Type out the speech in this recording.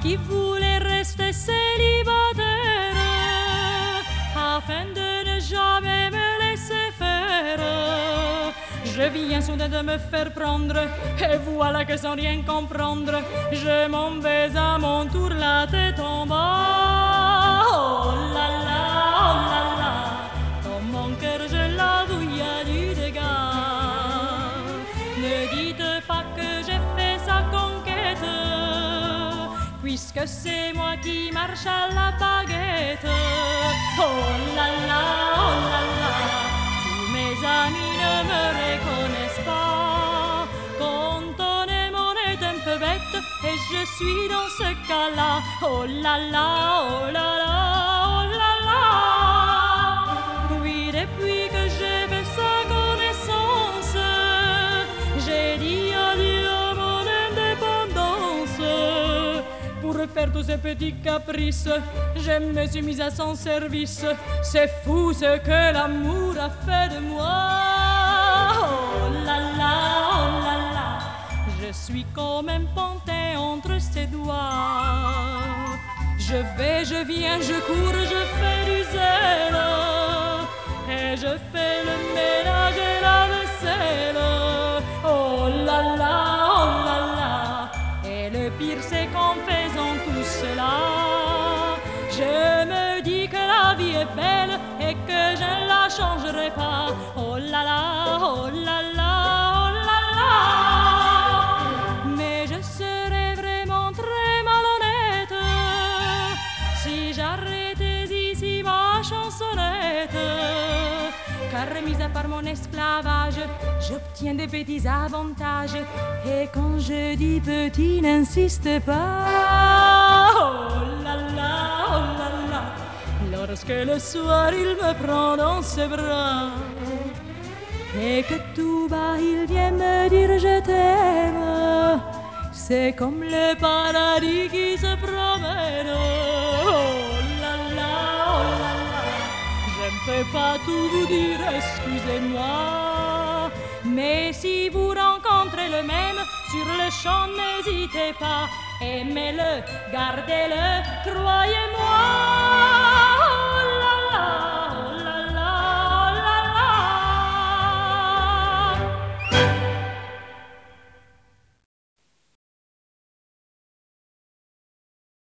qui voulais rester célibataire, afin de ne jamais me laisser faire. Je viens soudain de me faire prendre, et voilà que sans rien comprendre, je m'en vais à mon tour la tête en bas. Oh là là, oh là là, dans mon cœur je l'avoue, puisque c'est moi qui marche à la baguette. Oh là là, oh là là, tous mes amis ne me reconnaissent pas. Quand on est mon est un peu bête, et je suis dans ce cas-là. Oh là là, oh là là, Pour faire tous ces petits caprices, je me suis mise à son service. C'est fou ce que l'amour a fait de moi. Oh là là, oh là là, je suis comme un pantin entre ses doigts. Je vais, je viens, je cours, je fais du zèle. Pas. Oh là là, oh là là, oh là là. Mais je serais vraiment très malhonnête si j'arrêtais ici ma chansonnette. Car mis à part mon esclavage, j'obtiens des petits avantages. Et quand je dis petit, n'insiste pas. Lorsque le soir il me prend dans ses bras. Et que tout bas il vient me dire je t'aime. C'est comme le paradis qui se promène. Oh là là, oh là là. Je ne peux pas tout vous dire, excusez-moi. Mais si vous rencontrez le même sur le champ, n'hésitez pas. Aimez-le, gardez-le, croyez-moi.